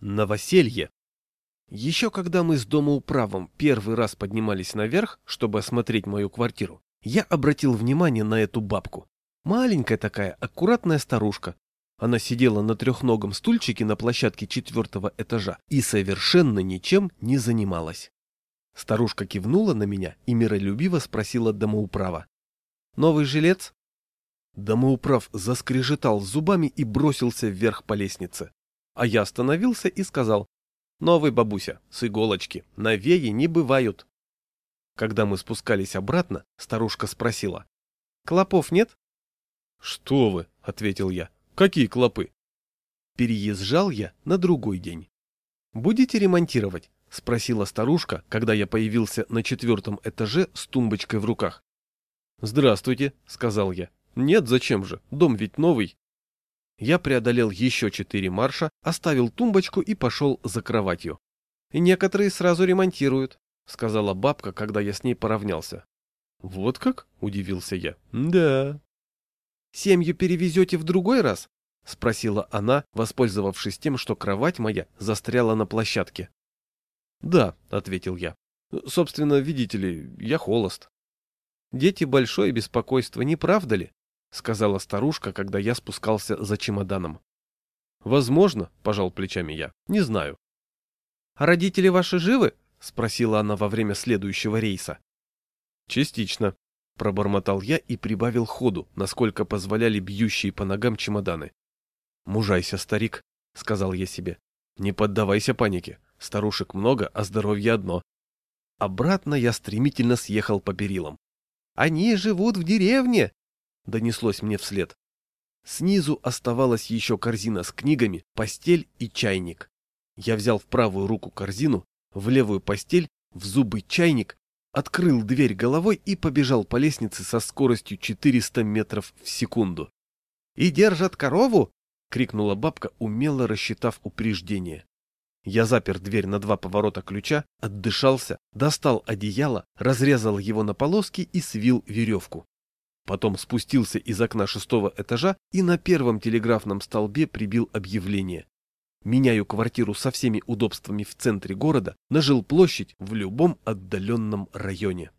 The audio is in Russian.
Новоселье. Еще когда мы с домоуправом первый раз поднимались наверх, чтобы осмотреть мою квартиру, я обратил внимание на эту бабку. Маленькая такая, аккуратная старушка. Она сидела на трехногом стульчике на площадке четвертого этажа и совершенно ничем не занималась. Старушка кивнула на меня и миролюбиво спросила домоуправа. «Новый жилец?» Домоуправ заскрежетал зубами и бросился вверх по лестнице. А я остановился и сказал, «Новый бабуся, с иголочки, новее не бывают». Когда мы спускались обратно, старушка спросила, «Клопов нет?» «Что вы?» — ответил я. «Какие клопы?» Переезжал я на другой день. «Будете ремонтировать?» — спросила старушка, когда я появился на четвертом этаже с тумбочкой в руках. «Здравствуйте», — сказал я. «Нет, зачем же? Дом ведь новый». Я преодолел еще четыре марша, оставил тумбочку и пошел за кроватью. «И некоторые сразу ремонтируют», — сказала бабка, когда я с ней поравнялся. «Вот как?» — удивился я. «Да». «Семью перевезете в другой раз?» — спросила она, воспользовавшись тем, что кровать моя застряла на площадке. «Да», — ответил я. «Собственно, видите ли, я холост». «Дети большое беспокойство, не правда ли?» — сказала старушка, когда я спускался за чемоданом. «Возможно», — пожал плечами я, — «не знаю». «А родители ваши живы?» — спросила она во время следующего рейса. «Частично», — пробормотал я и прибавил ходу, насколько позволяли бьющие по ногам чемоданы. «Мужайся, старик», — сказал я себе. «Не поддавайся панике. Старушек много, а здоровье одно». Обратно я стремительно съехал по перилам. «Они живут в деревне!» — донеслось мне вслед. Снизу оставалась еще корзина с книгами, постель и чайник. Я взял в правую руку корзину, в левую постель, в зубы чайник, открыл дверь головой и побежал по лестнице со скоростью 400 метров в секунду. «И держат корову?» — крикнула бабка, умело рассчитав упреждение. Я запер дверь на два поворота ключа, отдышался, достал одеяло, разрезал его на полоски и свил веревку. Потом спустился из окна шестого этажа и на первом телеграфном столбе прибил объявление. Меняю квартиру со всеми удобствами в центре города на жилплощадь в любом отдаленном районе.